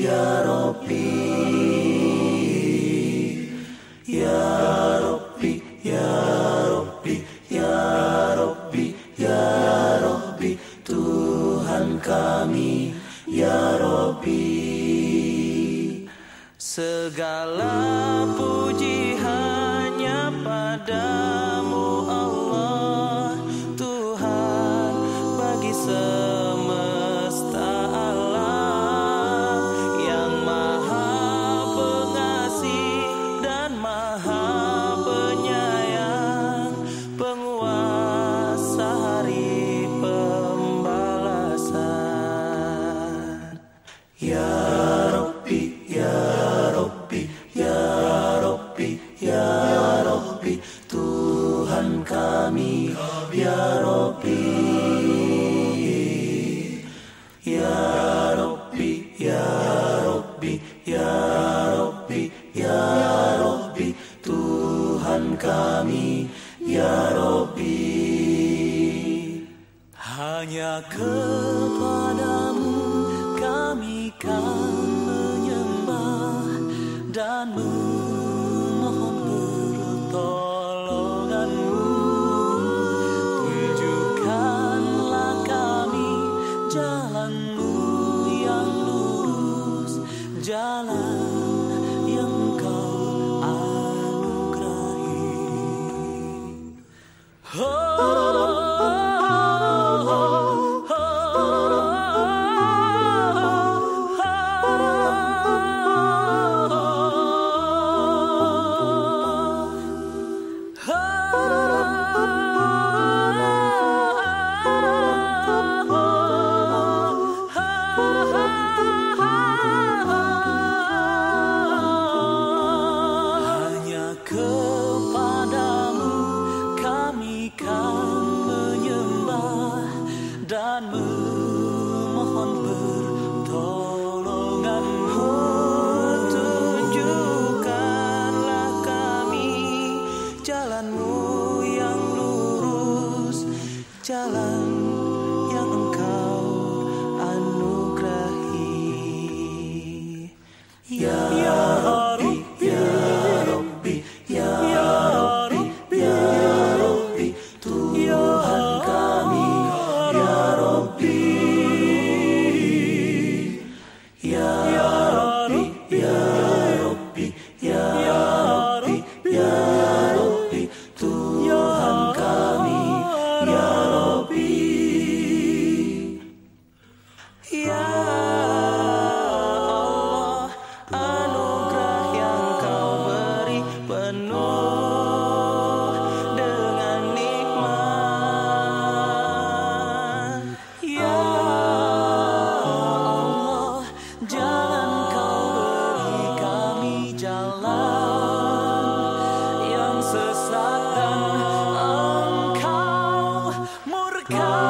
Ya Rabbi Ya Rabbi Ya Rabbi Ya Rabbi Ya Rabbi Tuhan kami Ya Rabbi. Segala puji hanya padamu. Kami Ya Rabbi Ya Rabbi Ya Rabbi Ya Rabbi Ya Rabbi Tuhan kami Ya Rabbi. Hanya kepadamu kami kan menyembah dan memohon Jalan yang kau anugerahi. Hanya Jalan yang engkau anugerahi Ya Rabbi, Ya Rabbi, Ya Rabbi, Ya Rabbi, Tuhan kami, Ya Rabbi. Ya Rabbi, Ya Rabbi, Ya Rabbi, Ya Rabbi, Tuhan kami, Ya jalan